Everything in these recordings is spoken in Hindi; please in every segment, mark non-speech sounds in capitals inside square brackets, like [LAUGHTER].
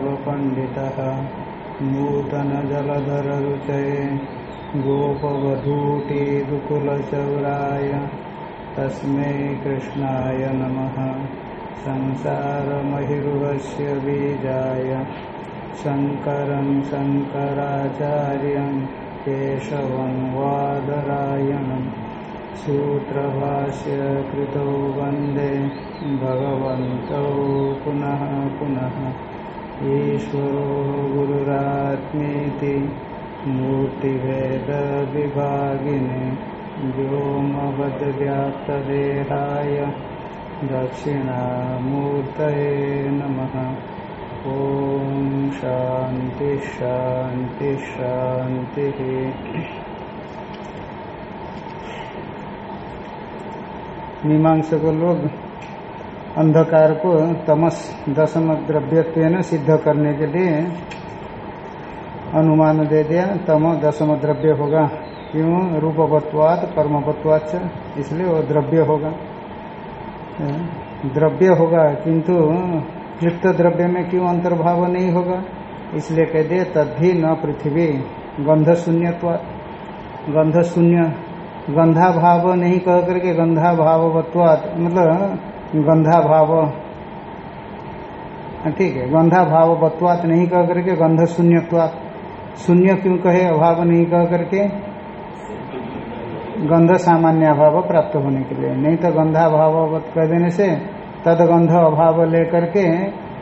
लीलाताण्डवपण्डितः नूतनजलधररुचये गोपवधूटिदुकुलचौराय तस्मै कृष्णाय नमः। संसारमहिरुहस्य बीजाय शङ्करं शङ्कराचार्यं केशवं वादरायणं। सूत्रभाष्य कृतौ वंदे भगवन्तौ पुनः पुनः। ईश्वरो गुरुरात्मेति मूर्तिभेदविभागिने व्योमवद्व्याप्तदेहाय दक्षिणामूर्तये नमः। ॐ शान्ति शान्ति शान्तिः। मीमांसक लोग अंधकार को तमस, दशम द्रव्यत्व सिद्ध करने के लिए अनुमान दे दिया, तम दशम द्रव्य होगा। क्यों? रूपवत्वाद कर्मवत्वाच इसलिए वो द्रव्य होगा। द्रव्य होगा, किंतु युक्त द्रव्य में क्यों अंतर्भाव नहीं होगा? इसलिए कह दिए तद्धि न पृथ्वी गंध शून्यत्व गंध शून्य गंधा भाव नहीं कह करके गंधा भाववत्वाद मतलब गंधा भाव ठीक है गंधा भाववत्वात नहीं कह करके, गंध शून्यत्वात। शून्य क्यों कहे, अभाव नहीं कह करके? गंध सामान्य अभाव प्राप्त होने के लिए। नहीं तो गंधा भाव कह देने से तद गंध अभाव लेकर के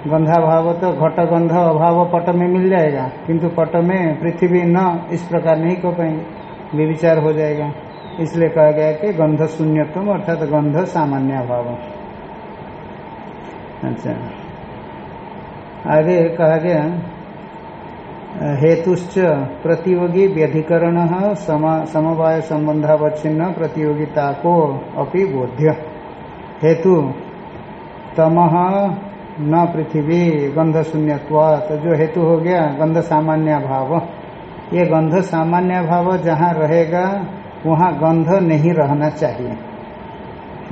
गंधा भाव तो घट गंध अभाव पट में मिल जाएगा, किंतु पट में पृथ्वी न, इस प्रकार नहीं कह पाएँगे। विविचार हो जाएगा। इसलिए कहा गया कि गंध शून्यत्म अर्थात गंध सामान्य अभाव। अच्छा। आगे कहा गया, हेतुश्च प्रतियोगी व्यधिकरण समवाय संबंधावच्छिन्न प्रतियोगिता को अपि बोध्य हेतु तमह न पृथ्वी गंध शून्यत्वात जो हेतु हो गया गंध सामान्य भाव ये गंध सामान्य भाव जहाँ रहेगा, वहाँ गंध नहीं रहना चाहिए।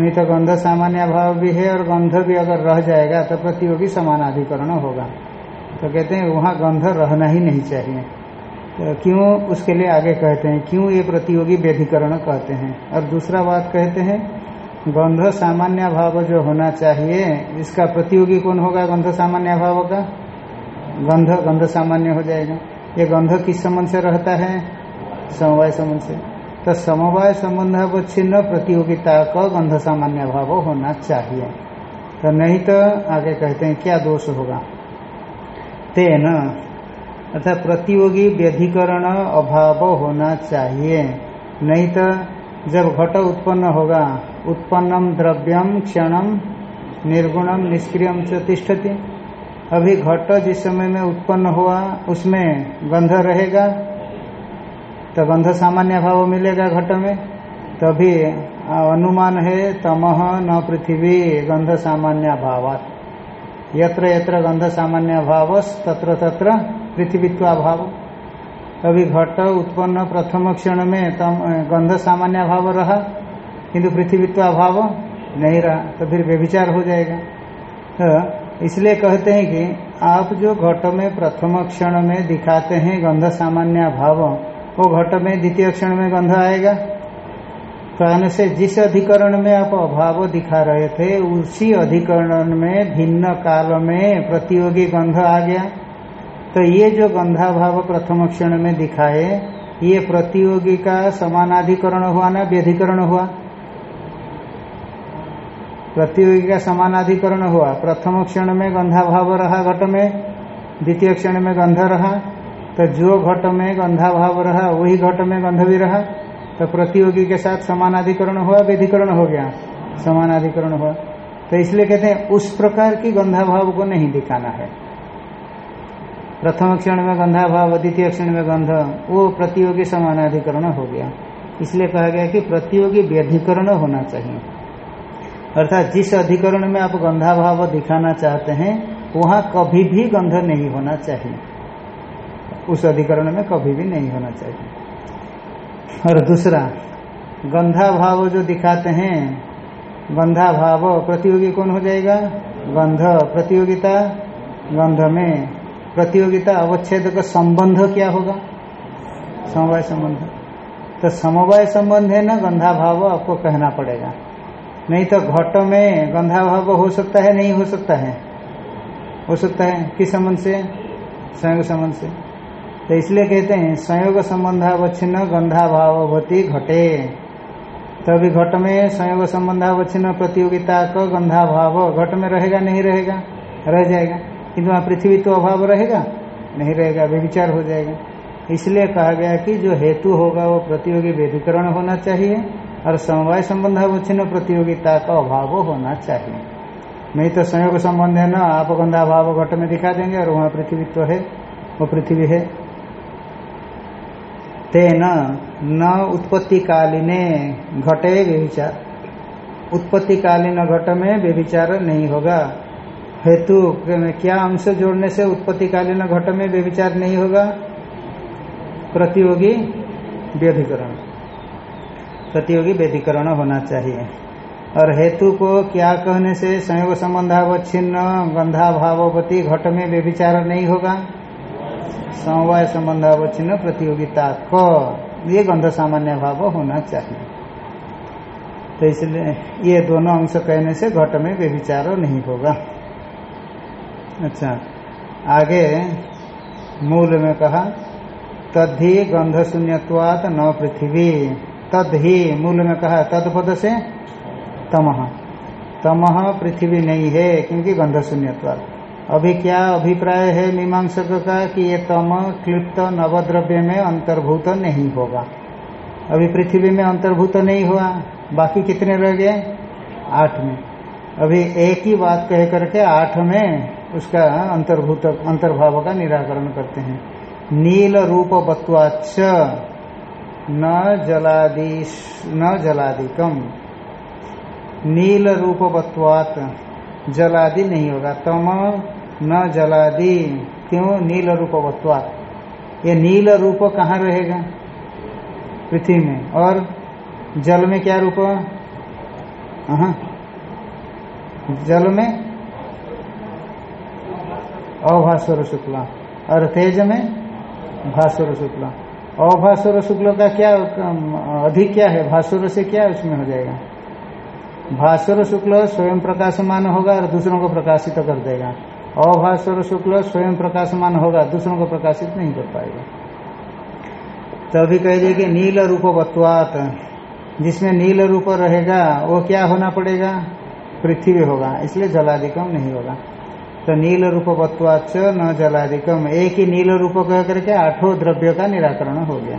नहीं तो गंध सामान्य भाव भी है और गंध भी अगर रह जाएगा तो प्रतियोगी समानाधिकरण होगा। तो कहते हैं, वहाँ गंध रहना ही नहीं चाहिए। तो क्यों उसके लिए आगे कहते हैं, क्यों ये प्रतियोगी व्यधिकरण कहते हैं? और दूसरा बात कहते हैं, गंध सामान्य भाव जो होना चाहिए, इसका प्रतियोगी कौन होगा गंध सामान्य भाव का? गंध गंध सामान्य हो जाएगा। ये गंध किस संबंध से रहता है? समवाय संबंध से। तो समवाय संबंध अवच्छिन्न प्रतियोगिता का गंध सामान्य भाव होना चाहिए। तो नहीं तो आगे कहते हैं, क्या दोष होगा? तेन, अर्थात प्रतियोगी व्यधिकरण अभाव होना चाहिए। नहीं तो जब घट उत्पन्न होगा, उत्पन्नम द्रव्यम क्षणम निर्गुणम निष्क्रियम च अभी घट जिस समय में उत्पन्न हुआ, उसमें गंध रहेगा तो गंध सामान्य भाव मिलेगा घट में। तभी अनुमान है तमह न पृथ्वी, गंध सामान्य भावात। यत्र यत्र गंध सामान्य भाव तत्र तत्र पृथ्वीत्वाभाव। अभी घट उत्पन्न प्रथम क्षण में तम गंध सामान्य भाव रहा, किंतु पृथ्वीत्वाभाव नहीं रहा तो फिर व्यभिचार हो जाएगा। तो इसलिए कहते हैं कि आप जो घट में प्रथम क्षण में दिखाते हैं गंध सामान्य भाव वो घट में, द्वितीय क्षण में गंध आएगा। कहने से जिस अधिकरण में आप अभाव दिखा रहे थे, उसी अधिकरण में, भिन्न काल में प्रतियोगी गंध आ गया। तो ये जो गंधाभाव प्रथम क्षण में दिखाए, ये प्रतियोगी का समानाधिकरण हुआ ना व्यधिकरण हुआ? प्रतियोगी का समानाधिकरण हुआ। प्रथम क्षण में गंधाभाव रहा, घट में, द्वितीय क्षण में गंध रहा। तो जो घट में गंधाभाव रहा, वही घट में गंध भी रहा। तो प्रतियोगी के साथ समानाधिकरण हुआ, व्यधिकरण हो गया। समानाधिकरण हुआ। तो इसलिए कहते हैं, उस प्रकार की गंधा भाव को नहीं दिखाना है। प्रथम क्षण में गंधा भाव द्वितीय क्षण में गंध, वो प्रतियोगी समानाधिकरण हो गया। इसलिए कहा गया कि प्रतियोगी व्यधिकरण होना चाहिए। अर्थात जिस अधिकरण में आप गंधाभाव दिखाना चाहते हैं, वहाँ कभी भी गंध नहीं होना चाहिए। उस अधिकरण में कभी भी नहीं होना चाहिए। और दूसरा गंधा भाव जो दिखाते हैं गंधा भाव प्रतियोगी कौन हो जाएगा? गंध प्रतियोगिता। गंध में प्रतियोगिता अवच्छेद का संबंध क्या होगा? समवाय संबंध। तो समवाय संबंध है ना गंधा भाव आपको कहना पड़ेगा। नहीं तो घट में गंधा भाव हो सकता है, नहीं हो सकता है। हो सकता है किस संबंध से? संयोग संबंध से। तो इसलिए कहते हैं, संयोग संबंधावच्छिन्न गंधा भावती घटे तभी घट में संयोग संबंधावच्छिन्न प्रतियोगिता का गंधा भाव घट में रहेगा, नहीं रहेगा? रह जाएगा। किंतु वहाँ पृथ्वी तो अभाव रहेगा? नहीं रहेगा व्यविचार हो जाएगा। इसलिए कहा गया कि जो हेतु होगा, वो प्रतियोगी वेदीकरण होना चाहिए और समवाय संबंधावच्छिन्न प्रतियोगिता का अभाव होना चाहिए। नहीं तो संयोग संबंध है ना, आप गंधा भाव घट में दिखा देंगे और वहाँ पृथ्वी तो है, वो पृथ्वी है। तेन न उत्पत्ति कालीने घटे व्यभिचार उत्पत्ति कालीन घट में व्यभिचार नहीं होगा। हेतु क्या अंश जोड़ने से उत्पत्ति कालीन घट में व्यभिचार नहीं होगा? प्रतियोगी व्यधिकरण। प्रतियोगी व्यधिकरण होना चाहिए। और हेतु को क्या कहने से संयोग संबंधावच्छिन्न गंधा भाववती घट में व्यभिचार नहीं होगा? समवाय संबंधावच्छिन्न प्रतियोगिता क ये गंध सामान्य भाव होना चाहिए। तो इसलिए ये दोनों अंश कहने से घट में व्यभिचार नहीं होगा। अच्छा आगे मूल में कहा तद ही गंध शून्यवात न पृथ्वी। तद ही मूल में कहा, तद पद से तमह तमह पृथ्वी नहीं है, क्योंकि गंध शून्यवाद अभी क्या अभिप्राय है मीमांसक का कि ये तम क्लिप्त नवद्रव्य में अंतर्भूत नहीं होगा? अभी पृथ्वी में अंतर्भूत नहीं हुआ। बाकी कितने रह गए? आठ में। अभी एक ही बात कह करके आठ में उसका अंतर्भूत, अंतर्भाव का निराकरण करते हैं। नील रूप बत्वाच न जलादि न जलादिकम। नील रूप बत्वात जलादि नहीं होगा। तम न जलादि, क्यों? नील रूपवत्वा ये नील रूप कहाँ रहेगा? पृथ्वी में। और जल में क्या रूप? जल में? अभास्वर शुक्ला। और तेज में? भास्वर शुक्ला। अभास्वर शुक्ल का क्या अधिक क्या है? भास्वर से क्या उसमें हो जाएगा? भास्वर शुक्ल स्वयं प्रकाशमान होगा और दूसरों को प्रकाशित कर देगा। अभास्वर शुक्ल स्वयं प्रकाशमान होगा, दूसरों को प्रकाशित नहीं कर पाएगा। तो अभी कह दिए कि नील रूपवत्वात जिसमें नील रूप रहेगा, वो क्या होना पड़ेगा? पृथ्वी होगा, इसलिए जलाधिकम नहीं होगा। तो नील रूप रूपवत्वाच न जलाधिकम एक ही नील रूप कह करके आठों द्रव्य का निराकरण हो गया।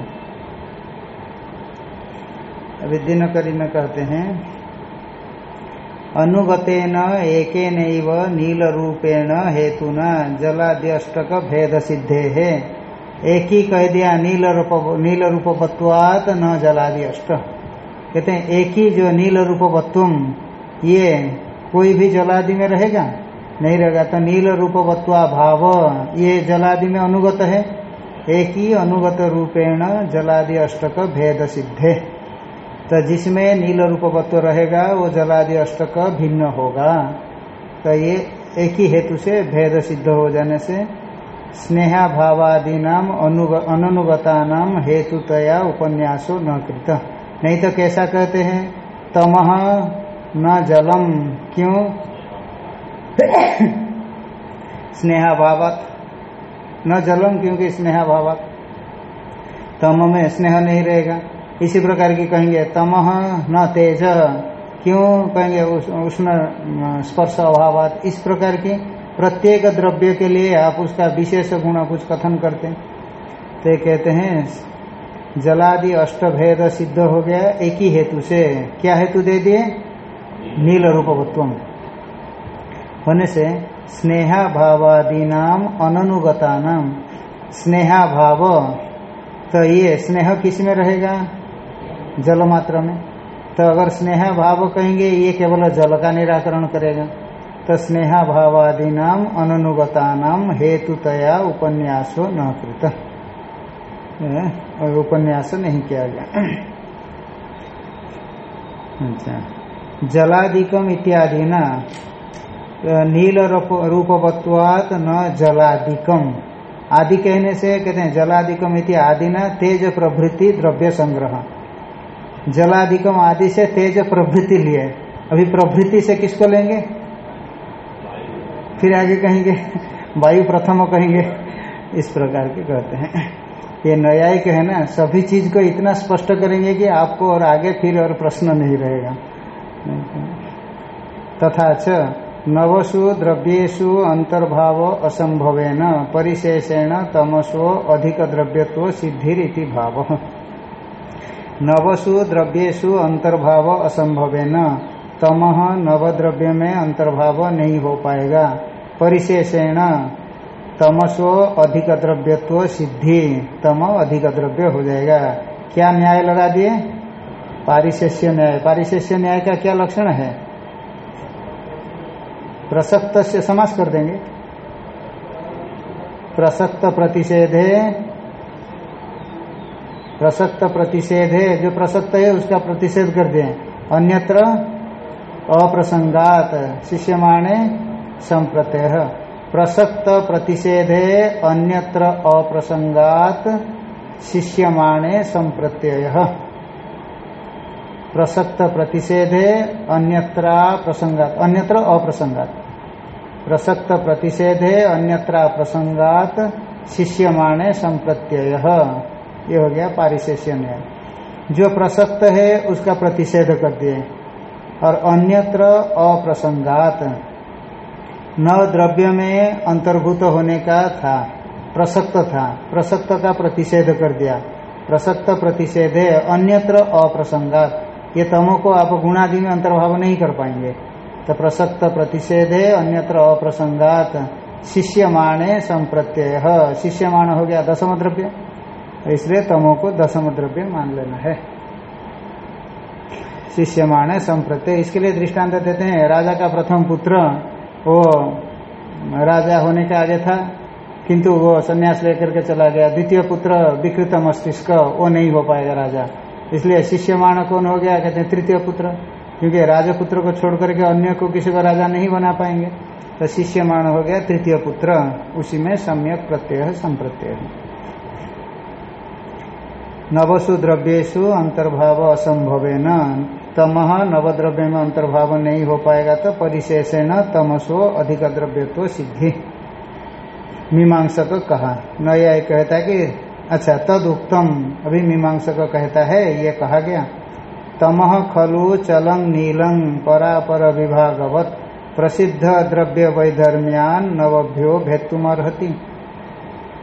अभी दिनकरी में कहते हैं अनुगतेन एक नील रूपेण हेतुना जलाद्यष्टक भेद सिद्धे है एक ही कह दिया नील रूप नील रूपवत्वात न जलादि अष्ट कहते हैं, एक ही जो नील रूपवत्वम ये कोई भी जलादि में रहेगा? नहीं रहेगा। तो नील रूपवत्वा भाव ये जलादि में अनुगत है। एक ही अनुगत रूपेण जलादि अष्टक भेद सिद्धे तो जिसमें नील रूपवत्व रहेगा, वो जलादि अष्टक भिन्न होगा। तो ये एक ही हेतु से भेद सिद्ध हो जाने से स्नेहा भावादि नाम अनुगता नाम हेतुतया उपन्यासो न कृत। नहीं तो कैसा कहते हैं? तमह न जलम, क्यों? स्नेहा न जलम क्योंकि स्नेहा भावत तम में स्नेह नहीं रहेगा। इसी प्रकार की कहेंगे तमह न तेज। क्यों कहेंगे उष्ण स्पर्श अभाव इस प्रकार की प्रत्येक द्रव्य के लिए आप उसका विशेष गुण कुछ कथन करते तो कहते हैं, जलादि अष्टभेद सिद्ध हो गया एक ही हेतु से। क्या हेतु दे दिए? नील रूपवत्व होने से स्नेहा भावादि नाम अनुगता नाम स्नेहा भाव तो ये स्नेह किसमें रहेगा? जल मात्रा में। तो अगर स्नेहा भाव कहेंगे, ये केवल जल का निराकरण करेगा। तो स्नेहा भावादि नाम अनुगता नाम हेतुतया उपन्यासो न कृत। और उपन्यास नहीं किया गया। अच्छा। जलादिकम इत्यादि ना। नील रूपवत्वात न जलादिकम। आदि कहने से कहते हैं, जलादिकम इति आदि न, तेज प्रभृति द्रव्य संग्रह। जलादिकम आदि से तेज प्रभृति लिए। अभी प्रभृति से किसको लेंगे? फिर आगे कहेंगे, वायु प्रथम कहेंगे। इस प्रकार के कहते हैं। ये न्यायिक है ना, सभी चीज़ को इतना स्पष्ट करेंगे कि आपको और आगे फिर और प्रश्न नहीं रहेगा। तथा च, नवसु द्रव्येशु अंतर्भाव असंभवेन, परिशेषेण तमसो अधिक द्रव्यत्व सिद्धिरिति भाव। नवसु द्रव्येशु अंतर्भाव असंभव न तम नवद्रव्य में अंतर्भाव नहीं हो पाएगा। परिशेषेण तमसो अधिक द्रव्यत्व सिद्धि, तम अधिक द्रव्य हो जाएगा। क्या न्याय लगा दिए? पारिशेष्य न्याय। पारिशेष्य न्याय का क्या लक्षण है? प्रसक्त से समास कर देंगे। प्रसक्त प्रतिषेधे प्रसक्त प्रतिषेधे जो प्रसक्त है, उसका प्रतिषेध कर दें अन्यत्र अप्रसंगात, शिष्यमाणे संप्रत्यय। प्रसक्त प्रतिषेधे अन्यत्र अप्रसंगात, शिष्यमाणे संप्रत्यय। प्रसक्त प्रतिषेधे अन्यत्रा प्रसंगात, अन्यत्र अप्रसंगात। प्रसक्त प्रतिषेधे अन्यत्रा प्रसंगात, शिष्यमाणे संप्रत्यय। ये हो गया पारिशेष्य न्याय जो प्रसक्त है, उसका प्रतिषेध कर दिए। और अन्यत्र अप्रसंगात। न द्रव्य में अंतर्भूत होने का था, प्रसक्त था। प्रसक्त का प्रतिषेध कर दिया। प्रसक्त प्रतिषेध है, अन्यत्र अप्रसंगात। ये तमो को आप गुणादि में अंतर्भाव नहीं कर पाएँगे। तो प्रसक्त प्रतिषेध है, अन्यत्र अप्रसंगात। शिष्यमाणे संप्रत्यय। शिष्यमाण हो गया दसम द्रव्य इसलिए तमो को दसम द्रव्य मान लेना है। शिष्यमाण संप्रत्य इसके लिए दृष्टांत देते हैं। राजा का प्रथम पुत्र, वो राजा होने के आगे था, किंतु वो सन्यास लेकर के चला गया। द्वितीय पुत्र, विकृत मस्तिष्क, वो नहीं हो पाएगा राजा। इसलिए शिष्यमाण कौन हो गया, कहते हैं तृतीय पुत्र, क्योंकि राजपुत्र को छोड़ करके अन्य को किसी को राजा नहीं बना पाएँगे। तो शिष्य शिष्यमाण हो गया तृतीय पुत्र, उसी में सम्यक प्रत्यय संप्रत्यय नवसु द्रव्येशु अंतर्भाव असंभव न तम नवद्रव्य में अंतर्भाव नहीं हो पाएगा तो परिशेषण तमसो अधिक द्रव्य तो सिद्धि। मीमांसक कहा। नया कहता है कि अच्छा तद उत्तम अभी मीमांसक कहता है, ये कहा गया। तम खलु चलंग नीलंग परापर विभागवत। प्रसिद्ध द्रव्य वैधर्म्यान नवभ्यो भेत्तुमर्हति।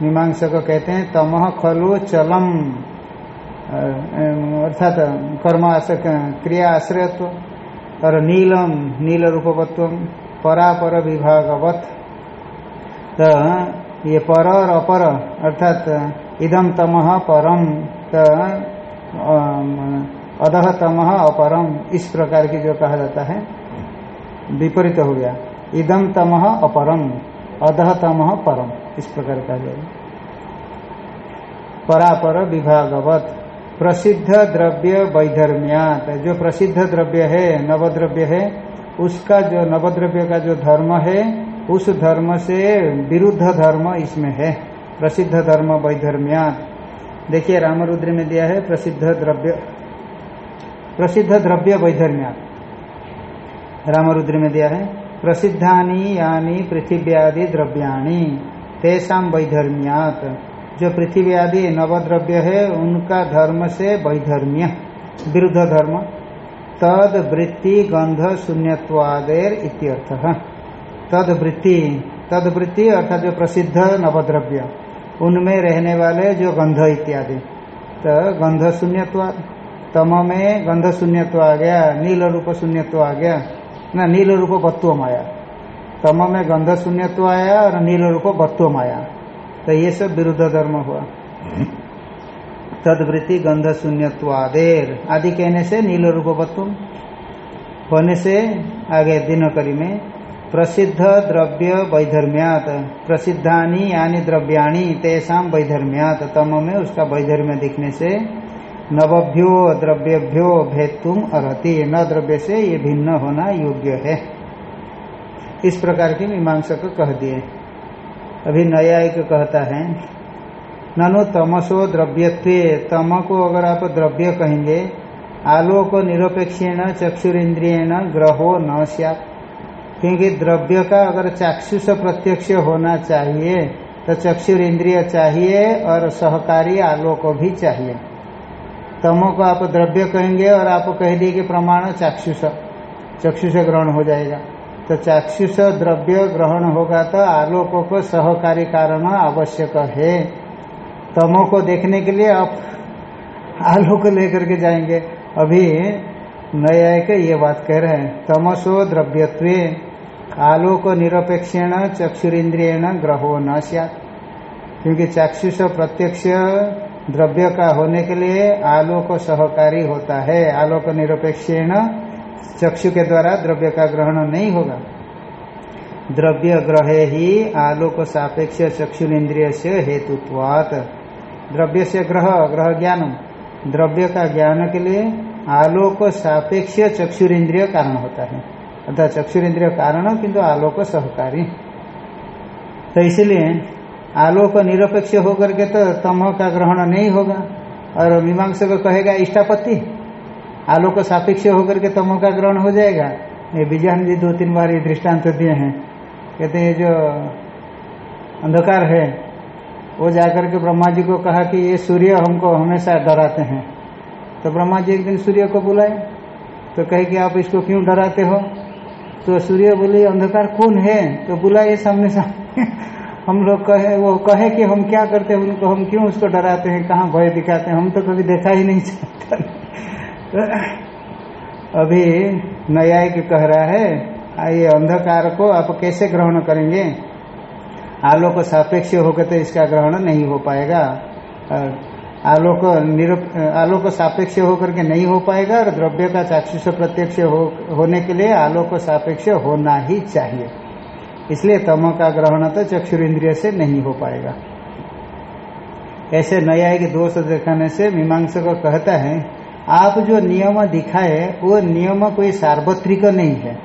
मीमांसक कहते हैं, तम खलु चलम अर्थात कर्म आश्रय क्रिया आश्रयत्व और नीलम नील रूपवत्व परापर विभागवत। तो ये पर और अपर, अर्थात इदम तमह परम तो अधह तमह अपरम इस प्रकार की जो कहा जाता है, विपरीत हो गया। इदम तमह अपरम अधह तमह परम इस प्रकार कहा जाएगा। परापर विभागवत। प्रसिद्ध द्रव्य वैधर्म्यात जो प्रसिद्ध द्रव्य है, नवद्रव्य है, उसका जो नवद्रव्य का जो धर्म है, उस धर्म से विरुद्ध धर्म इसमें है। प्रसिद्ध धर्म वैधर्म्यात देखिए, रामरुद्र में दिया है प्रसिद्ध द्रव्य। प्रसिद्ध द्रव्य वैधर्म्यात रामरुद्र में दिया है, प्रसिद्धानी यानी पृथिव्यादि द्रव्याणी। तेषा वैधर्म्यात। जो पृथ्वी आदि नवद्रव्य है, उनका धर्म से वैधर्म्य, विरुद्ध धर्म। तद वृत्ति गंध शून्यवादेर इत्यर्थ। तद वृत्ति तद वृत्ति अर्थात जो प्रसिद्ध नवद्रव्य, उनमें रहने वाले जो गंध इत्यादि। तो गंध शून्यवाद तम में गंध शून्यत्व आ गया, नील रूप शून्यत्व आ गया, ना नील रूप बत्व माया। तम में गंध शून्यत्व आया और नील रूप बत्व आया तो ये सब विरुद्ध धर्म हुआ। तदवृत्ति गंध शून्यवादेर आदि कहने से नील रूपवत्व होने से आगे दिनकरी में प्रसिद्ध द्रव्य वैधर्म्यात। प्रसिद्धानी यानी द्रव्याणी तेषा वैधर्म्यात। तम में उसका वैधर्म्य दिखने से नवभ्यो द्रव्यभ्यो भेदुम अरति न द्रव्य से ये भिन्न होना योग्य है। इस प्रकार की मीमांसा को कह दिए। अभी नया एक कहता है, ननु तमसो द्रव्यत्व तम को अगर आप द्रव्य कहेंगे, आलोक निरपेक्षेण, चक्षुरेन्द्रियण ग्रहो न सैत क्योंकि द्रव्य का अगर चाक्षुष प्रत्यक्ष होना चाहिए तो चक्षुर इंद्रिय चाहिए और सहकारी आलोक भी चाहिए। तमो को आप द्रव्य कहेंगे और आप कह दिए कि प्रमाण चाक्षुष, चक्षुष ग्रहण हो जाएगा। तो चाक्षुष द्रव्य ग्रहण होगा तो आलोक को सहकारी कारण आवश्यक है। तमो को देखने के लिए आप आलोक लेकर के जाएँगे। अभी नया न्यायिक ये बात कह रहे हैं, तमसो द्रव्यत्व आलोक निरपेक्षण चक्षुरिंद्रियण ग्रहो न क्योंकि चाक्षुष प्रत्यक्ष द्रव्य का होने के लिए आलोक सहकारी होता है, आलोक निरपेक्षण चक्षु के द्वारा द्रव्य का ग्रहण नहीं होगा। द्रव्य ग्रहे ही आलोक सापेक्ष चक्षुरेन्द्रिय से हेतुत्वात। द्रव्य से ग्रह ग्रह ज्ञान द्रव्य का ज्ञान के लिए आलोक सापेक्ष चक्षुरेन्द्रिय कारण होता है। अर्थात चक्षुरेन्द्रिय कारण किंतु आलोक सहकारी। तो इसलिए आलोक निरपेक्ष होकर के तो तमह का ग्रहण नहीं होगा और मीमांस को कहेगा, इष्टापत्ति आलोक सापेक्ष होकर के तमो का ग्रहण हो जाएगा। ये विजयन जी दो तीन बार ये दृष्टांत दिए हैं। कहते हैं, जो अंधकार है, वो जाकर के ब्रह्मा जी को कहा कि ये सूर्य हमको हमेशा डराते हैं। तो ब्रह्मा जी एक दिन सूर्य को बुलाए तो कहे कि, आप इसको क्यों डराते हो? तो सूर्य बोले, अंधकार कौन है? तो बुलाए सामने सामने [LAUGHS] हम लोग कहे, वो कहे कि, हम क्या करते हैं? उनको हम क्यों उसको डराते हैं? कहाँ भय दिखाते हैं? हम तो कभी देखा ही नहीं चाहता अभी न्यायिक कह रहा है ये अंधकार को आप कैसे ग्रहण करेंगे? आलोक सापेक्ष होकर तो इसका ग्रहण नहीं हो पाएगा। आलोक निरुप आलोक सापेक्ष होकर के नहीं हो पाएगा और द्रव्य का चाक्षुष प्रत्यक्ष हो, होने के लिए आलोक सापेक्ष होना ही चाहिए। इसलिए तमो का ग्रहण तो चक्षुर इंद्रिय से नहीं हो पाएगा। ऐसे नया एक दोष दिखाने से मीमांसा को कहता है आप जो नियम दिखाए, वो नियम कोई सार्वत्रिक नहीं है।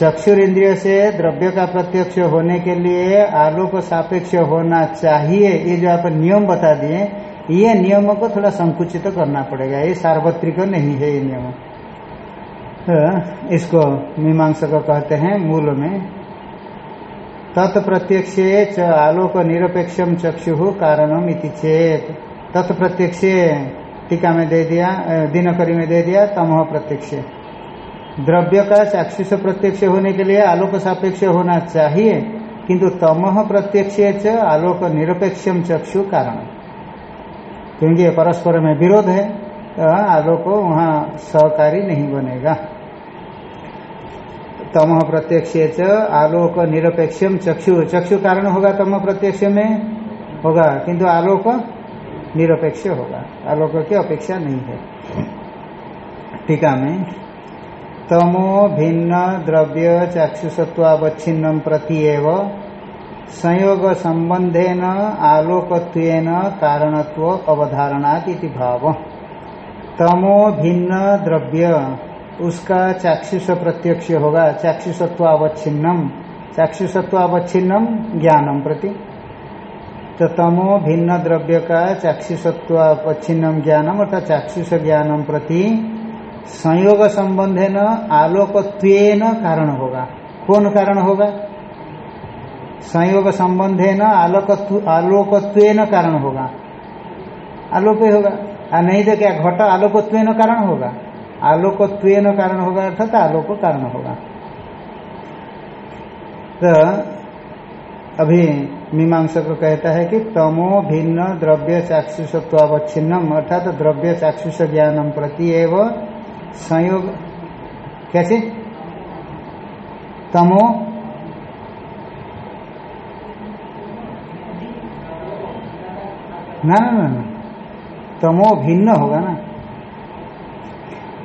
चक्षुर इंद्रिय से द्रव्य का प्रत्यक्ष होने के लिए आलोक सापेक्ष होना चाहिए, ये जो आप नियम बता दिए, ये नियम को थोड़ा संकुचित तो करना पड़ेगा। ये सार्वत्रिक नहीं है ये नियम। तो इसको मीमांसा को कहते हैं मूल में। तत्प्रत्यक्ष आलोक निरपेक्षम चक्षु कारणम इति चेत। तत्प्रत्यक्ष टीका में दे दिया दिनकरी में दे दिया तमह प्रत्यक्ष। द्रव्य का चाक्षुष प्रत्यक्ष होने के लिए आलोक सापेक्ष होना चाहिए, किंतु तमह प्रत्यक्ष आलोक निरपेक्षम चक्षु कारण। क्योंकि परस्पर में विरोध है तो आलोक वहाँ सहकारी नहीं बनेगा। तम प्रत्यक्ष आलोक निरपेक्षम चक्षु चक्षु कारण होगा तम प्रत्यक्ष में? होगा, किंतु आलोक निरपेक्ष होगा। आलोक की अपेक्षा नहीं है। टीका में, तमो भिन्न द्रव्य चाक्षुषत्वावच्छिन्नम प्रति संयोग संबंधेन आलोकत्वेन कारणत्व अवधारणात भाव। तमो भिन्न द्रव्य, उसका चाक्षुष प्रत्यक्ष होगा चाक्षुषत्वावच्छिन्नम चाक्षुषत्वावच्छिन्नम ज्ञानम प्रति। तो तमो भिन्न द्रव्य का चाक्षुषत्वावच्छिन्नम ज्ञानम, अर्थात चाक्षुष ज्ञानम प्रति संयोग संबंधे न आलोकत्वेन कारण होगा। कौन कारण होगा? संयोग संबंधे न आलोकत्व आलोकत्व कारण होगा। आलोक होगा। और नहीं तो क्या घट आलोकत्व कारण होगा? आलोकत्व कारण होगा, अर्थात आलोक कारण होगा। तो अभी मीमांसा को कहता है कि तमो भिन्न द्रव्य चाक्षुषत्वावच्छिन्नम अर्थात तो द्रव्य चाक्षुष ज्ञानम प्रति एवं संयोग। कैसे? तमो ना ना ना तमो भिन्न होगा ना?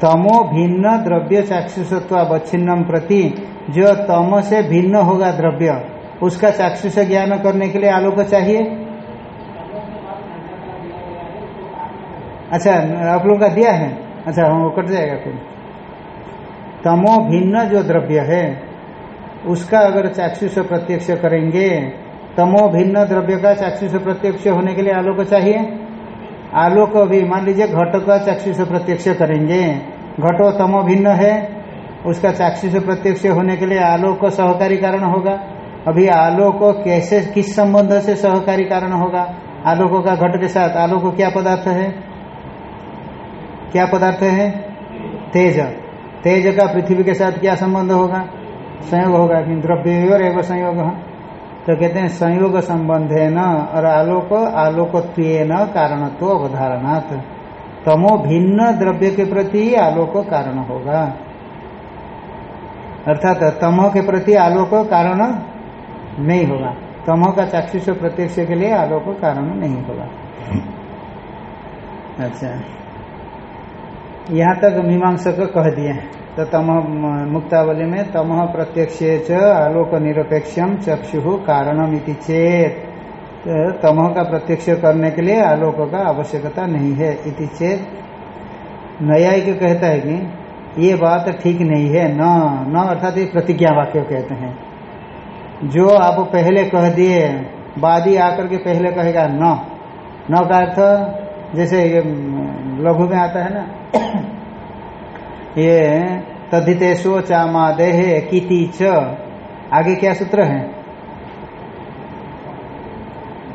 तमो भिन्न द्रव्य चाक्षुषत्वावच्छिन्नम प्रति जो तम से भिन्न होगा द्रव्य उसका चाक्षुष ज्ञान करने के लिए आलोक चाहिए? अच्छा आप लोगों का दिया है? अच्छा हम वो कट जाएगा फिर। तमो भिन्न जो द्रव्य है, उसका अगर चाक्षुष प्रत्यक्ष करेंगे, तमो भिन्न द्रव्य का चाक्षुष प्रत्यक्ष होने के लिए आलोक चाहिए? आलोक अभी मान लीजिए घट का चाक्षुष प्रत्यक्ष करेंगे। घटो तमो भिन्न है, उसका चाक्षुष प्रत्यक्ष होने के लिए आलोक सहकारी कारण होगा। अभी आलोक कैसे, किस संबंध से सहकारी कारण होगा? आलोक का घट के साथ आलोक क्या पदार्थ है? क्या पदार्थ है? तेज। तेज का पृथ्वी के साथ क्या संबंध होगा? संयोग होगा कि द्रव्य और एवं संयोग तो कहते हैं, संयोग संबंध है न, और आलोक आलोकत्व न कारणत्व अवधारणात्। तमो भिन्न द्रव्य के प्रति आलोक कारण होगा। अर्थात तमो के प्रति आलोक कारण नहीं होगा। तमो का चाक्षुष प्रत्यक्ष के लिए आलोक कारण नहीं होगा। अच्छा। यहाँ तक मीमांसक कह दिए तो तम मुक्तावली में तम प्रत्यक्ष आलोक निरपेक्षम चक्षु कारणमिति चेत। तो तम का प्रत्यक्ष करने के लिए आलोक का आवश्यकता नहीं है इति चेत। न्यायिक कहता है कि ये बात ठीक नहीं है। न न अर्थात ये प्रतिज्ञा वाक्य कहते हैं। जो आप पहले कह दिए वादी आकर के पहले कहेगा न। न का अर्थ, जैसे ये लघु में आता है ना। ये तद्धितेशो चामादेह किति च। आगे क्या सूत्र है?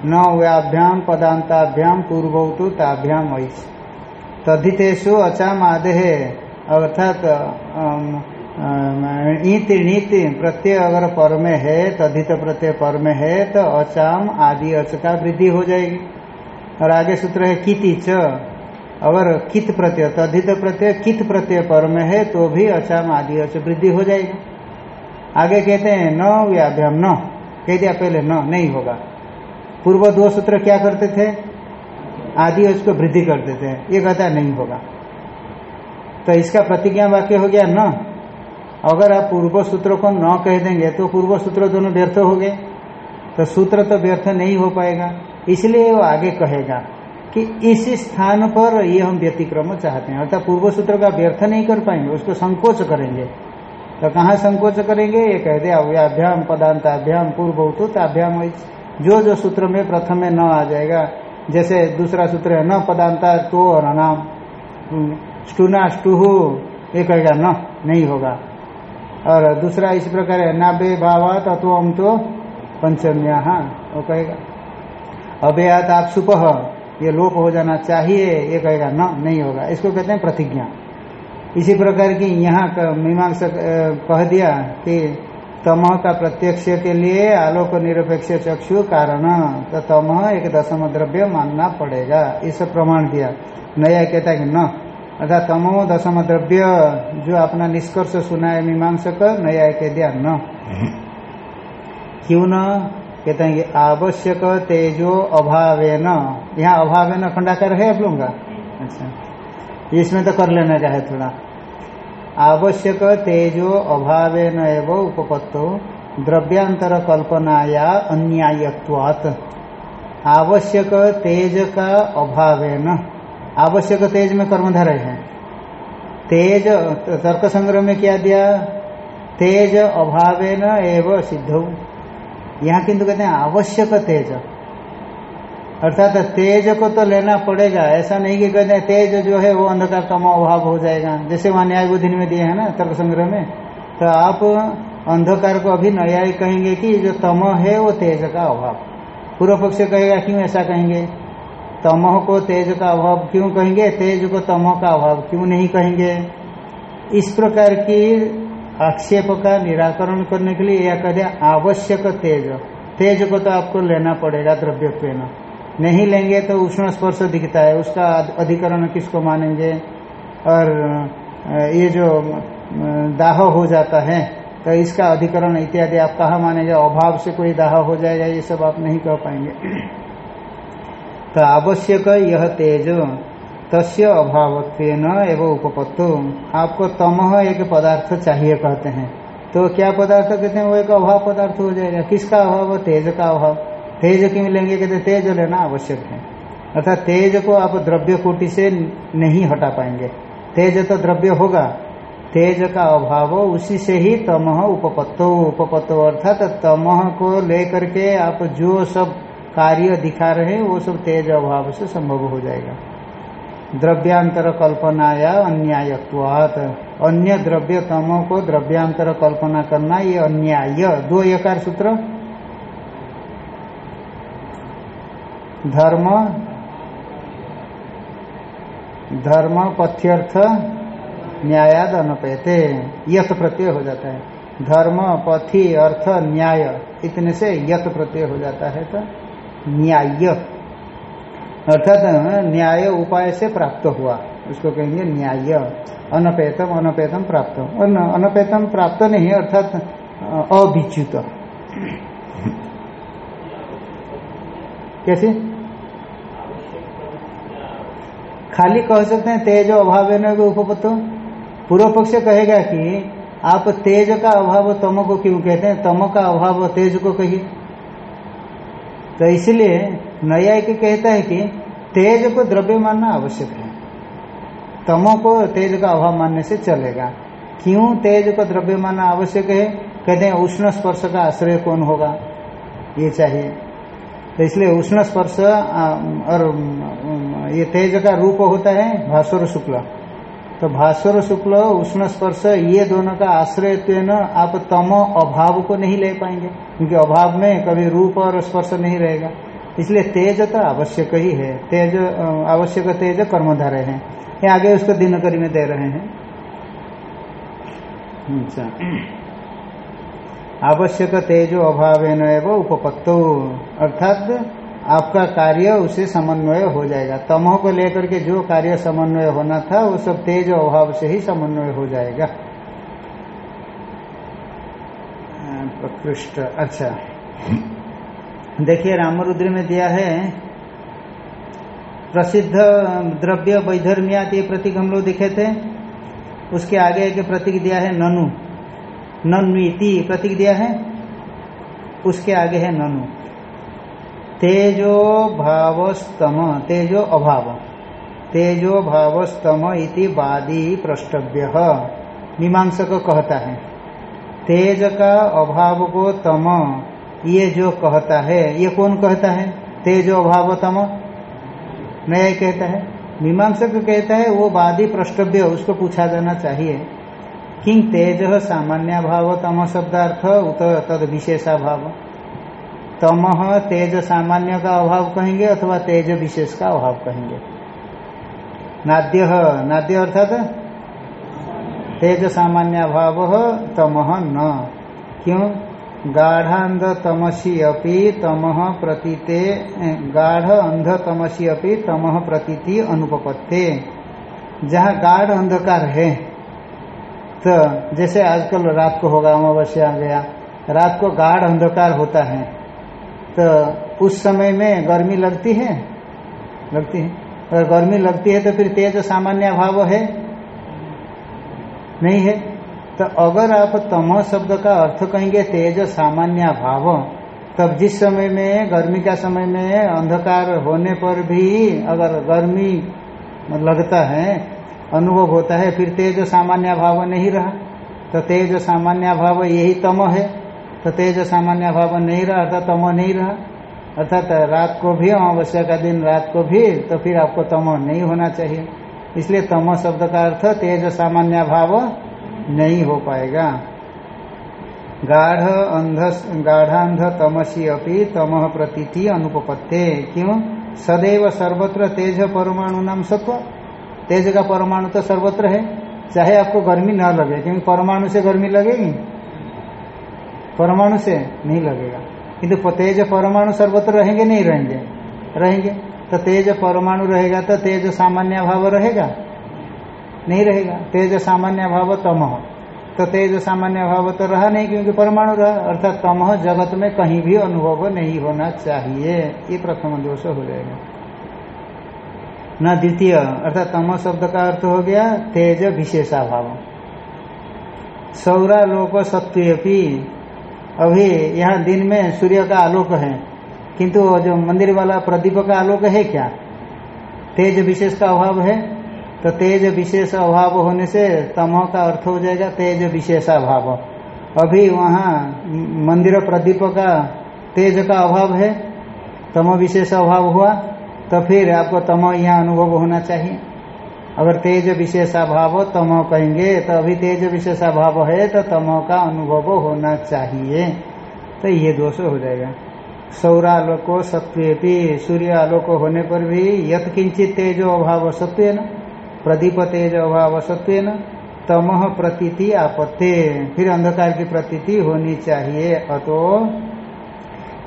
न व्याभ्याम पदांताभ्याम पूर्वोतु ताभ्याम वैस तद्धितेशु अचाम आदेह अर्थात ईत नीति प्रत्यय अगर पर में है तद्धित प्रत्यय पर में है तो अचाम आदि अच का वृद्धि हो जाएगी। और आगे सूत्र है, किति च। अगर कित प्रत्यय तद्धित प्रत्यय कित प्रत्यय पर में है तो भी अचाम आदि अच वृद्धि हो जाएगी। आगे कहते हैं, न व्याभ्याम न। कह दिया पहले न, नहीं होगा। पूर्व दो सूत्र क्या करते थे? आदि उसको वृद्धि करते थे। ये कहता नहीं होगा। तो इसका प्रतिज्ञा वाक्य हो गया, न। अगर आप पूर्व सूत्र को न कह देंगे तो पूर्व सूत्र दोनों व्यर्थ हो गए। तो सूत्र तो व्यर्थ नहीं हो पाएगा। इसलिए वो आगे कहेगा कि इस स्थान पर ये हम व्यतिक्रम चाहते हैं। अर्थात पूर्व सूत्र का व्यर्थ नहीं कर पाएँगे, उसको संकोच करेंगे। तो कहाँ संकोच करेंगे? ये कह दिया व्याभ्याम पदांताभ्याम पूर्व तो ताभ्याम जो जो सूत्र में प्रथम में न आ जाएगा, जैसे दूसरा सूत्र है, न पदांता तो और अनाम। स्टूना स्टूहु ये कहेगा न, नहीं होगा। और दूसरा इस प्रकार है नाबे भावा तत्व हम तो पंचम्या। वो कहेगा, अभ्यात आप सुपह ये लोप हो जाना चाहिए, ये कहेगा, न, नहीं होगा। इसको कहते हैं प्रतिज्ञा। इसी प्रकार की यहाँ मीमांसा कह दिया कि तम का प्रत्यक्ष के लिए आलोक निरपेक्ष चक्षु कारण तो तम एक दशम द्रव्य मानना पड़ेगा। इस प्रमाण दिया। नया कहता है कि न अर्थात तमो दशम द्रव्य जो अपना निष्कर्ष सुना है, मीमांसक, नया कह दिया न। क्यों न? कहते हैं कि आवश्यक तेजो अभावे न यहाँ अभावे न खंडाकार है आप लोगों का? अच्छा। इसमें तो कर लेना चाहे थोड़ा। आवश्यक तेजो अभावे न एवं उपपत्तो द्रव्यांतर कल्पनाया अन्यायत्वात्। आवश्यक तेज का अभावे न आवश्यक तेज में कर्मधारय है। तेज, तर्क संग्रह में क्या दिया? तेज अभावे न एवं सिद्ध। यहाँ किंतु कहते हैं आवश्यक तेज। अर्थात तेज को तो लेना पड़ेगा, ऐसा नहीं कि कहते हैं तेज जो है वो अंधकार तम अभाव हो जाएगा। जैसे वहाँ न्याय बुद्धि में दिए है ना तर्क संग्रह में तो आप अंधकार को अभी न्याय कहेंगे कि जो तम है वो तेज का अभाव। पूर्व पक्ष कहेगा, क्यों ऐसा कहेंगे? तमह को तेज का अभाव क्यों कहेंगे? तेज को तमह का अभाव क्यों नहीं कहेंगे? इस प्रकार की आक्षेप का निराकरण करने के लिए यह कह दिया आवश्यक तेज। तेज को तो आपको लेना पड़ेगा द्रव्य नहीं लेंगे तो उष्ण स्पर्श दिखता है। उसका अधिकरण किसको मानेंगे? और ये जो दाह हो जाता है तो इसका अधिकरण इत्यादि आप कहा मानेंगे? अभाव से कोई दाह हो जाएगा, ये सब आप नहीं कह पाएँगे। तो आवश्यक यह तेज, तस्य अभाव एवं उपपत्तो। आपको तमह एक पदार्थ चाहिए कहते हैं। तो क्या पदार्थ कहते हैं? वो एक अभाव पदार्थ हो जाएगा। किसका अभाव? तेज का अभाव। तेज क्यों लेंगे कहते तेज लेना आवश्यक है। अर्थात तेज को आप द्रव्य कोटि से नहीं हटा पाएँगे। तेज तो द्रव्य होगा। तेज का अभाव, उसी से ही तमह उपपत्तो। उपपत्तो अर्थात तमह को लेकर के आप जो सब कार्य दिखा रहे वो सब तेज अभाव से संभव हो जाएगा। द्रव्यांतर कल्पना या अन्यायत्वात। अन्य द्रव्य तमो को द्रव्यांतर कल्पना करना, ये अन्याय। दो यकार सूत्र। धर्म। धर्म पथ्यर्थ न्यायाद अनपेते। यथ प्रत्यय हो जाता है। धर्म पथि अर्थ न्याय। इतने से यथ प्रत्यय हो जाता है तो न्याय। अर्थात न्याय उपाय से प्राप्त हुआ। उसको कहेंगे न्याय। अनपेतम अनपेतम प्राप्त। अनपेतम प्राप्त नहीं, अर्थात अभिच्युत कैसे? खाली कह सकते हैं तेज अभाव पूर्व पक्ष कहेगा कि आप तेज का अभाव तम को क्यों कहते हैं? तम का अभाव तेज को कहिए। तो इसलिए नया के कहता है कि तेज को द्रव्य मानना आवश्यक है। तमो को तेज का अभाव मानने से चलेगा। क्यों तेज को द्रव्य मानना आवश्यक है? कहते हैं, उष्ण स्पर्श का आश्रय कौन होगा? ये चाहिए। तो इसलिए उष्ण स्पर्श और ये तेज का रूप होता है भास्वर शुक्ल। तो भास्वर शुक्ल उष्ण स्पर्श ये दोनों का आश्रय आप तम अभाव को नहीं ले पाएँगे। क्योंकि अभाव में कभी रूप और स्पर्श नहीं रहेगा। इसलिए तेज तो आवश्यक ही है। तेज आवश्यक तेज कर्मधारे हैं। ये आगे उसको दिनकरी में दे रहे हैं। अच्छा। आवश्यक तेजो अभाव एवं उपपत्तो। अर्थात आपका कार्य उसे समन्वय हो जाएगा। तमो को लेकर के जो कार्य समन्वय होना था, वो सब तेज अभाव से ही समन्वय हो जाएगा। प्रकृष्ट। अच्छा। देखिए, रामरुद्र में दिया है, प्रसिद्ध द्रव्य वैधर्म्यात ये प्रतीक हम लोग दिखे थे। उसके आगे एक प्रतीक दिया है ननु। नन्वीति प्रतीक दिया है। उसके आगे है ननु। तेजो भावस्तम, तेजो अभाव। तेजो भावस्तम इति वादी प्रष्टव्य। मीमांसक कहता है, तेज का अभाव को तम, ये जो कहता है, ये कौन कहता है? तेजो अभाव तम। नया कहता है, मीमांसक कहता है, वो वादी प्रष्टव्य, उसको पूछा जाना चाहिए। किंग तेज सामान्य भाव तम शब्दार्थ, उत तद विशेषा भाव तम तेज सामान्य का अभाव कहेंगे अथवा तेज विशेष का अभाव कहेंगे। नाद्य नाद्य अर्थात तेज सामान्य भाव तम न। क्यों? गाढ़ांध तमसी अपि तम प्रतीते, गाढ़ अंध तमसी अपि तम प्रतीति अनुपत्ते जहाँ गाढ़ अंधकार है तो जैसे आजकल रात को होगा अमावस्या आ गया। रात को गाढ़ अंधकार होता है। तो उस समय में गर्मी लगती है लगती है। अगर गर्मी लगती है तो फिर तेज सामान्य भाव है, नहीं है? तो अगर आप तम शब्द का अर्थ कहेंगे तेज सामान्य भाव तब जिस समय में, गर्मी का समय में अंधकार होने पर भी अगर गर्मी लगता है, अनुभव होता है, फिर तेज सामान्य भाव नहीं रहा। तो तेज सामान्य भाव यही तम है। तो तेज सामान्य भाव नहीं रहा, अर्थात तम नहीं रहा। अर्थात रात को भी, अमावस्या का दिन रात को भी तो फिर आपको तम नहीं होना चाहिए। इसलिए तम शब्द का अर्थ तेज सामान्य भाव नहीं हो पाएगा। गाढ़ अंध, गाढ़ांध तमसी अपनी तम प्रतीति अनुपत्ते क्यों? सदैव सर्वत्र तेज परमाणु नाम सत्व। तेज का परमाणु तो सर्वत्र है। चाहे आपको गर्मी न लगे, क्योंकि परमाणु से गर्मी लगेगी। परमाणु से नहीं लगेगा। किंतु तेज परमाणु सर्वत्र रहेंगे, नहीं रहेंगे? रहेंगे। तो तेज परमाणु रहेगा तो तेज सामान्य भाव रहेगा? नहीं रहेगा। तेज सामान्य भाव तम तो तेज सामान्य भाव तो रहा नहीं क्योंकि परमाणु रहा। अर्थात तम जगत में कहीं भी अनुभव नहीं होना चाहिए। ये प्रथम दोष हो जाएगा। न द्वितीय। अर्थात तम शब्द का अर्थ हो गया तेज विशेषाभाव। सौरालोक सत्वी अभी यहाँ दिन में सूर्य का आलोक है, किंतु जो मंदिर वाला प्रदीप का आलोक है क्या? तेज विशेष का अभाव है? तो तेज विशेष अभाव होने से तम का अर्थ हो जाएगा तेज विशेषाभाव अभी वहाँ मंदिर प्रदीप का तेज का अभाव है तम विशेष अभाव हुआ तो फिर आपको तम यहाँ अनुभव होना चाहिए। अगर तेज विशेषाभाव तम कहेंगे तो अभी तेज विशेषाभाव है तो तम का अनुभव होना चाहिए। तो ये दोष हो जाएगा। सौरालोको सत्वेपी सूर्य आलोक होने पर भी यथ किंचित तेजो अभाव सत्व न प्रदीप तेज अभाव सत्व न तमह प्रतीति आपत्ते। फिर अंधकार की प्रतीति होनी चाहिए। अतो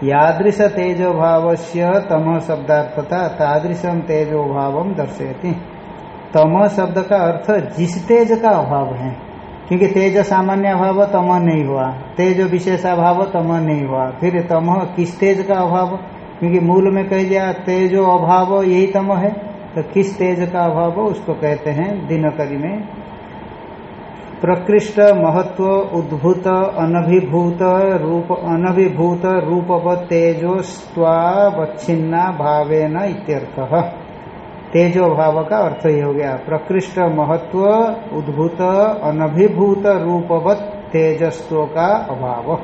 यादृश तेजो भाव से तम शब्दार्थता तादृशम तेजो भाव दर्शयती। तम शब्द का अर्थ जिस तेज का अभाव है। क्योंकि तेज सामान्य अभाव तम नहीं हुआ। तेज विशेष अभाव तम नहीं हुआ। फिर तम किस तेज का अभाव? क्योंकि मूल में कह दिया, तेजो अभाव यही तम है। तो किस तेज का अभाव? उसको कहते हैं दिनकरी में। प्रकृष्ट महत्व उद्भूत अनभिभूत रूप, अनभिभूत रूपव तेजो स्वावच्छिन्ना भावेन इत्यर्थ। तेजो भाव का अर्थ ही हो गया। प्रकृष्ट महत्व, उद्भूत, अनभिभूत रूपवत तेजस्व का अभाव।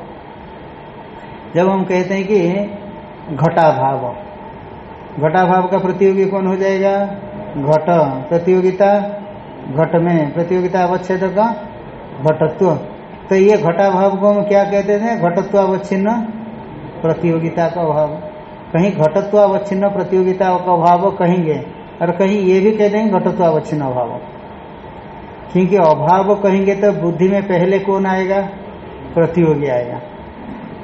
जब हम कहते हैं कि घटा भाव घटाभाव का प्रतियोगी कौन हो जाएगा? घट, प्रतियोगिता, घट में, प्रतियोगिता अवच्छेद का घटत्व। तो ये घटाभाव को हम क्या कहते थे? घटत्व अवच्छिन्न प्रतियोगिता का अभाव। कहीं घटत्व अवच्छिन्न प्रतियोगिता का अभाव कहेंगे और कहीं ये भी कह देंगे घटत्व अवच्छिन्न अभाव क्योंकि अभाव कहेंगे तो बुद्धि में पहले कौन आएगा? प्रतियोगी आएगा।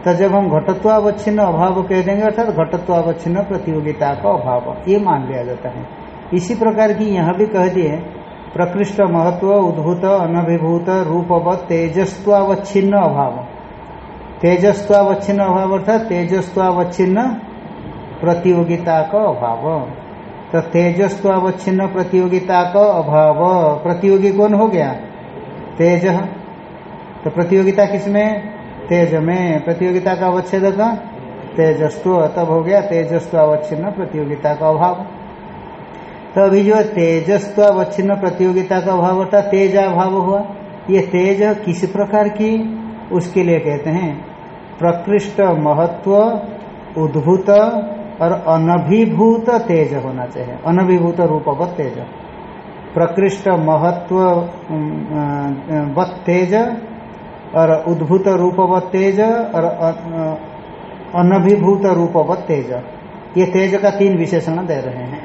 तो जब हम घटत्वावच्छिन्न अभाव कह देंगे, अर्थात घटत्वावच्छिन्न प्रतियोगिता का अभाव, ये मान लिया जाता है। इसी प्रकार की यहाँ भी कह दिए, प्रकृष्ट महत्व, उद्भूत, अनभिभूत, रूपवत, तेजस्वावच्छिन्न अभाव। तेजस्वावच्छिन्न अभाव अर्थात तेजस्वावच्छिन्न प्रतियोगिता का अभाव। तो तेजस्वावच्छिन्न प्रतियोगिता का अभाव। प्रतियोगी कौन हो गया? तेज। तो प्रतियोगिता किसमें? तेज में। प्रतियोगिता का अवच्छेद का तेजस्व। तब हो गया तेजस्व अवच्छिन्न प्रतियोगिता का अभाव। तो अभी जो तेजस्व अवच्छिन्न प्रतियोगिता का अभाव होता तेज अभाव हुआ। ये तेज किस प्रकार की? उसके लिए कहते हैं, प्रकृष्ट महत्व, उद्भूत और अनभिभूत तेज होना चाहिए। अनभिभूत रूपवत तेज। प्रकृष्ट महत्व तेज और उद्भूत रूपवत तेज और अनभिभूत रूपवत तेज। ये तेज का तीन विशेषण दे रहे हैं।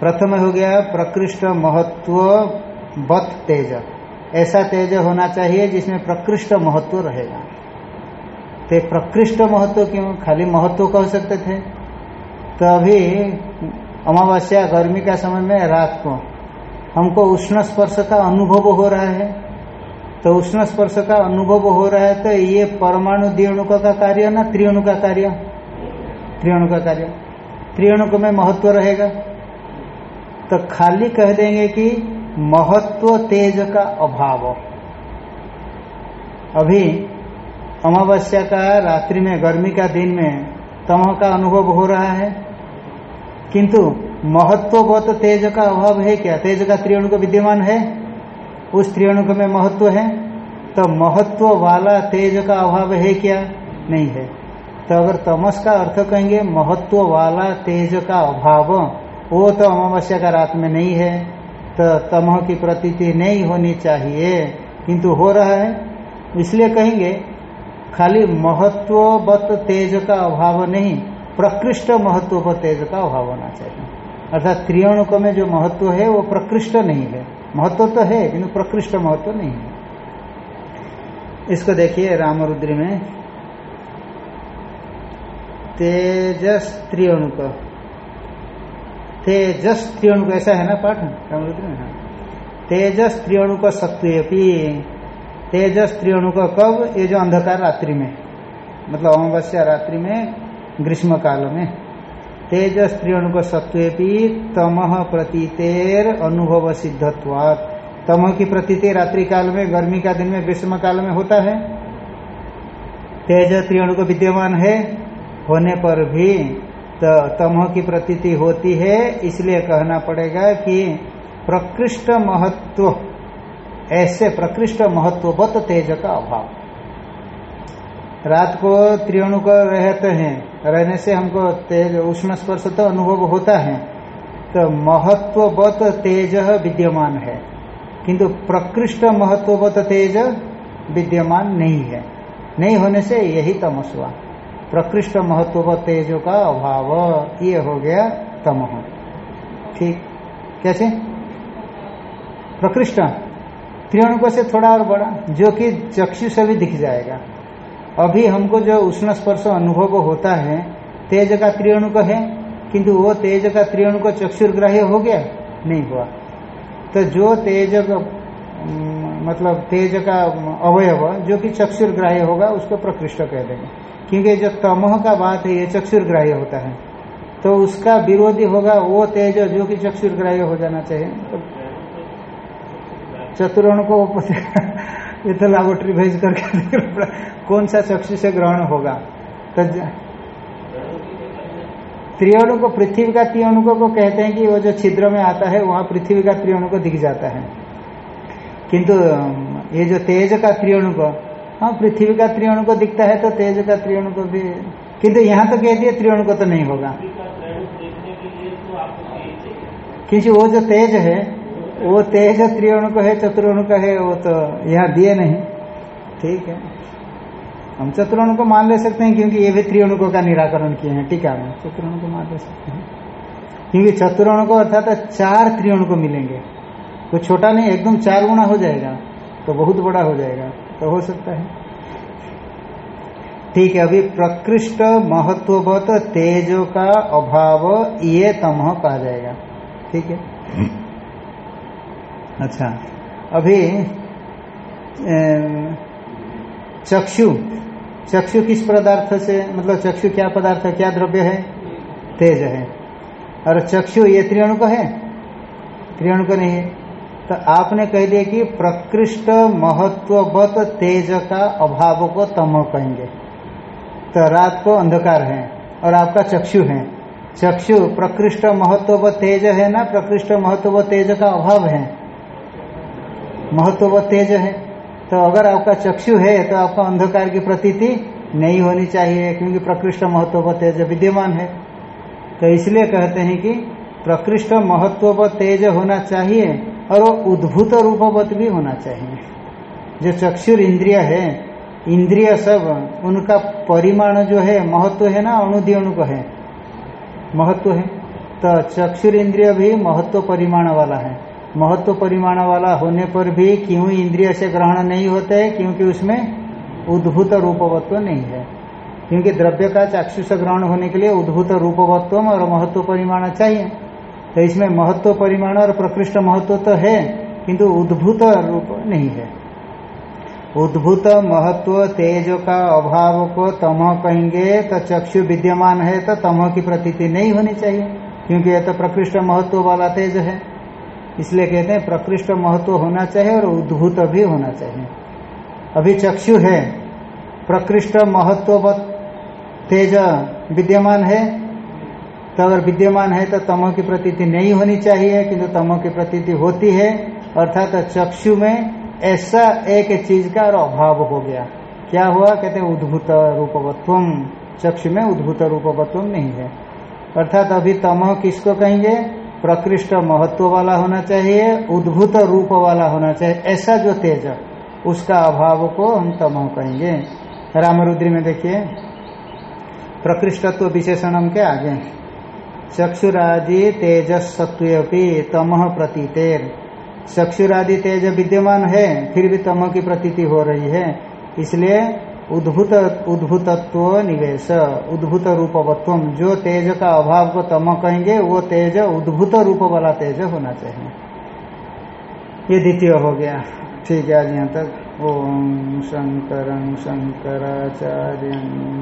प्रथम हो गया, प्रकृष्ट महत्व बत तेज। ऐसा तेज होना चाहिए जिसमें प्रकृष्ट महत्व रहेगा। तो प्रकृष्ट महत्व क्यों? खाली महत्व कह सकते थे। तो अभी अमावस्या गर्मी का समय में रात को हमको उष्ण स्पर्श का अनुभव हो रहा है। तो उष्ण स्पर्श का अनुभव हो रहा है तो ये परमाणु द्विणुक का कार्य ना त्रिणु का कार्य? त्रिणु का कार्य। त्रिणुक में महत्व रहेगा। तो खाली कह देंगे कि महत्व तेज का अभाव। अभी अमावस्या का, रात्रि में, गर्मी का दिन में तमह का अनुभव हो रहा है। किंतु महत्व बहुत तेज का अभाव है क्या? तेज का त्रिणुक विद्यमान है? उस त्रियाणुक में महत्व है? तो महत्व वाला तेज का अभाव है क्या? नहीं है। तो अगर तमस का अर्थ कहेंगे, महत्व वाला तेज का अभाव, वो तो अमावस्या का रात में नहीं है। तो तमह की प्रतीति नहीं होनी चाहिए। किंतु हो रहा है। इसलिए कहेंगे खाली महत्ववत तेज का अभाव नहीं, प्रकृष्ट महत्व पर तेज का अभाव होना चाहिए। अर्थात त्रियाणुक में जो महत्व है, वो प्रकृष्ट नहीं है। महत्व तो है, किंतु प्रकृष्ट महत्व नहीं है। इसको देखिए रामरुद्री में। तेजस त्रियणुक तेजस त्रियणुक ऐसा है ना पाठ? रामरुद्री में हाँ। तेजस त्रियणुक सत्वी तेजस त्रियणुक कब ये जो अंधकार रात्रि में मतलब अमावस्या रात्रि में, ग्रीष्म काल में। तेज स्त्रियों को सत्वेपी तम प्रतीतेर अनुभव सिद्धत्वात्। तमो की प्रतीति रात्रि काल में, गर्मी का दिन में, ग्रीष्म काल में होता है। तेज त्रियाणु को विद्यमान है, होने पर भी तो तमो की प्रतीति होती है, इसलिए कहना पड़ेगा कि प्रकृष्ट महत्व ऐसे प्रकृष्ट महत्ववत तेज का अभाव। रात को त्रियाणु को रहते हैं, रहने से हमको तेज, उष्ण स्पर्श तो अनुभव होता है। तो महत्ववत तेज विद्यमान है। किंतु प्रकृष्ट महत्ववत तेज विद्यमान नहीं है। नहीं होने से यही तमस हुआ। प्रकृष्ट महत्ववत तेजो का अभाव, ये हो गया तमह। ठीक? कैसे? प्रकृष्ट। त्रियाणुक से थोड़ा और बड़ा, जो कि चक्षु से भी दिख जाएगा। अभी हमको जो उष्ण स्पर्श अनुभव होता है, तेज का त्रियाणुक है, किंतु वो तेज का त्रियाणुक चक्षुर्ग्राह्य हो गया? नहीं हुआ। तो जो तेज मतलब तेज का अवयव, जो कि चक्षुर्ग्राह्य होगा, उसको प्रकृष्ट कह देंगे। क्योंकि जो तमह का बात है, ये चक्षुर्ग्राह्य होता है। तो उसका विरोधी होगा, वो तेज जो कि चक्षुर्ग्राह्य हो जाना चाहिए। तो चतुरण को [LAUGHS] ये तो लाबोरेटरी भेज करके [LAUGHS] कौन सा चक्षु से ग्रहण होगा? तो त्रियाणु को पृथ्वी का त्रियाणु को कहते हैं कि वो जो छिद्र में आता है, वहाँ पृथ्वी का त्रियाणु को दिख जाता है। किंतु, ये जो तेज का त्रियाणु को हाँ पृथ्वी का त्रियाणु को दिखता है तो तेज का त्रियाणु को भी किंतु यहाँ तो कह दिए त्रियाणु को तो नहीं होगा। क्योंकि वो जो तेज है वो तेज त्रियाणु को है चतुर्णु का है वो तो यहाँ दिए नहीं। ठीक है। हम चतुर्णु को मान ले सकते हैं क्योंकि ये भी त्रियाणुकों का निराकरण किए हैं। टीका में चतुर्णु को मान ले सकते हैं। क्योंकि चतुर्णु को अर्थात चार त्रियाणु को मिलेंगे। तो छोटा नहीं, एकदम चार गुना हो जाएगा तो बहुत बड़ा हो जाएगा तो हो सकता है। ठीक है, अभी प्रकृष्ट महत्ववत तेजो का अभाव ये तमह कहा जाएगा। ठीक है। अच्छा। अभी चक्षु। चक्षु किस पदार्थ से मतलब चक्षु क्या पदार्थ, क्या द्रव्य है? तेज है। और चक्षु ये त्रियाणु का है? त्रियाणु का नहीं। है तो आपने कह दिया कि प्रकृष्ट महत्ववत तेज का अभाव को तम कहेंगे। तो रात को अंधकार है और आपका चक्षु है। चक्षु प्रकृष्ट महत्व तेज है ना? प्रकृष्ट महत्व तेज का अभाव है। महत्व व तेज है। तो अगर आपका चक्षु है तो आपका अंधकार की प्रतीति नहीं होनी चाहिए, क्योंकि प्रकृष्ट महत्व व तेज विद्यमान है। तो इसलिए कहते हैं कि प्रकृष्ट महत्व व तेज होना चाहिए और वो उद्भूत रूपवत भी होना चाहिए। जो चक्षुर इंद्रिय है, इंद्रिय सब, उनका परिमाण जो है, महत्व है ना अणुदि अणु है। महत्व है। तो चक्षुर इंद्रिय भी महत्व परिमाण वाला है। महत्व परिमाण वाला होने पर भी क्यों इंद्रिय से ग्रहण नहीं होते है? क्योंकि उसमें उद्भूत रूपवत्व नहीं है। क्योंकि द्रव्य का चाक्षुष ग्रहण होने के लिए उद्भूत रूपवत्व और महत्व परिमाण चाहिए। तो इसमें महत्व परिमाण और प्रकृष्ट महत्व तो है, किंतु उद्भूत रूप नहीं है। उद्भूत महत्व तेज का अभाव को तम कहेंगे तो चक्षु विद्यमान है तो तम की प्रतीति नहीं होनी चाहिए, क्योंकि यह तो प्रकृष्ट महत्व वाला तेज है। इसलिए कहते हैं प्रकृष्ट महत्व होना चाहिए और उद्भूत भी होना चाहिए। अभी चक्षु है, प्रकृष्ट महत्व तेज विद्यमान है। तो अगर विद्यमान है तो तमो की प्रतीति नहीं होनी चाहिए, किंतु तमो की प्रतीति होती है। अर्थात चक्षु में ऐसा एक चीज़ का और अभाव हो गया। क्या हुआ? कहते हैं उद्भूत रूपवत्व। चक्षु में उद्भूत रूपवत्व नहीं है। अर्थात अभी तमह किसको कहेंगे? प्रकृष्ट महत्व वाला होना चाहिए, उद्भूत रूप वाला होना चाहिए। ऐसा जो तेज, उसका अभाव को हम तमह कहेंगे। रामरुद्री में देखिए, प्रकृष्टत्व विशेषणम के आगे। चक्षुरादि तेजस्वी तमह प्रतीतेर। चक्षुरादि तेज विद्यमान है, फिर भी तमह की प्रतीति हो रही है। इसलिए उद्भूत उद्भूतत्व निवेश, उद्भूत रूपवत्व। जो तेज का अभाव को तम कहेंगे, वो तेज उद्भूत रूप वाला तेज होना चाहिए। ये द्वितीय हो गया। ठीक है, आज यहाँ तक। ओम शंकर शंकराचार्य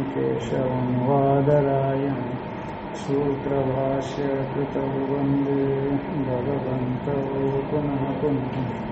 केशव वादरायण सूत्र भाष्य कृत वंदे भगवत पुनः पुनः।